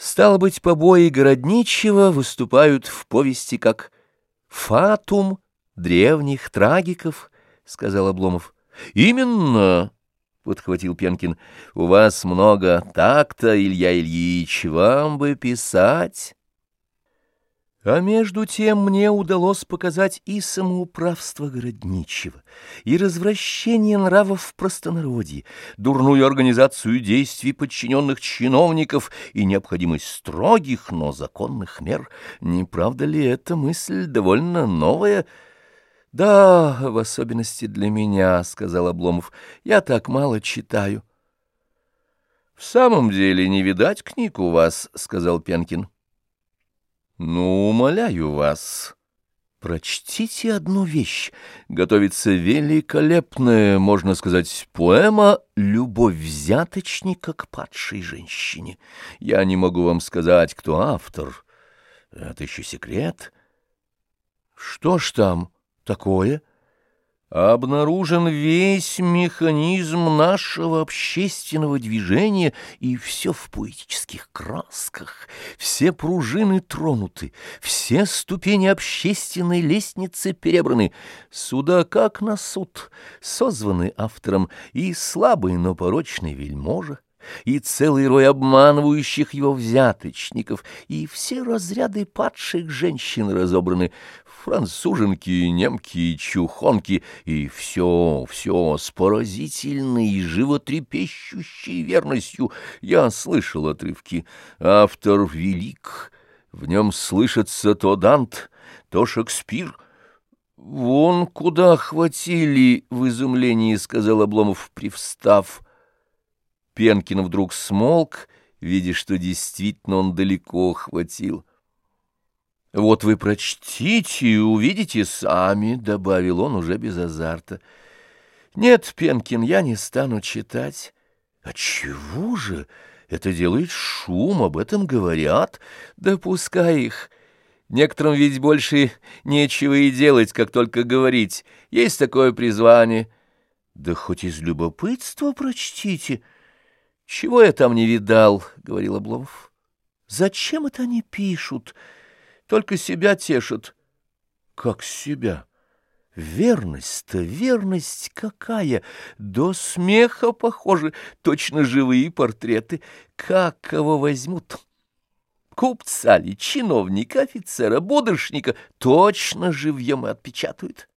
Стало быть, побои городничего выступают в повести как «фатум древних трагиков», — сказал Обломов. «Именно», — подхватил Пенкин, — «у вас много такта, Илья Ильич, вам бы писать». А между тем мне удалось показать и самоуправство городничего, и развращение нравов в простонародье, дурную организацию действий подчиненных чиновников и необходимость строгих, но законных мер. Не правда ли эта мысль довольно новая? — Да, в особенности для меня, — сказал Обломов, — я так мало читаю. — В самом деле не видать книг у вас, — сказал Пенкин. — ну, умоляю вас, прочтите одну вещь. Готовится великолепная, можно сказать, поэма «Любовь взяточника к падшей женщине». Я не могу вам сказать, кто автор. Это еще секрет. Что ж там такое? — обнаружен весь механизм нашего общественного движения, и все в поэтических красках, все пружины тронуты, все ступени общественной лестницы перебраны. Суда, как на суд, созваны автором и слабый, но порочный вельможа, и целый рой обманывающих его взяточников, и все разряды падших женщин разобраны, француженки, немки, чухонки, и все, все с поразительной и животрепещущей верностью. Я слышал отрывки. Автор велик, в нем слышится то Дант, то Шекспир — «Вон куда хватили!» — в изумлении сказал Обломов, привстав. Пенкин вдруг смолк, видя, что действительно он далеко хватил. «Вот вы прочтите и увидите сами», — добавил он уже без азарта. «Нет, Пенкин, я не стану читать». «А чего же? Это делает шум, об этом говорят. Да пускай их. Некоторым ведь больше нечего и делать, как только говорить. Есть такое призвание». «Да хоть из любопытства прочтите». «Чего я там не видал?» — говорил Обломов. «Зачем это они пишут?» Только себя тешат. Как себя? Верность-то, верность какая! До смеха похожи, точно живые портреты. Как кого возьмут? Купца ли, чиновника, офицера, будошника точно живьем и отпечатают.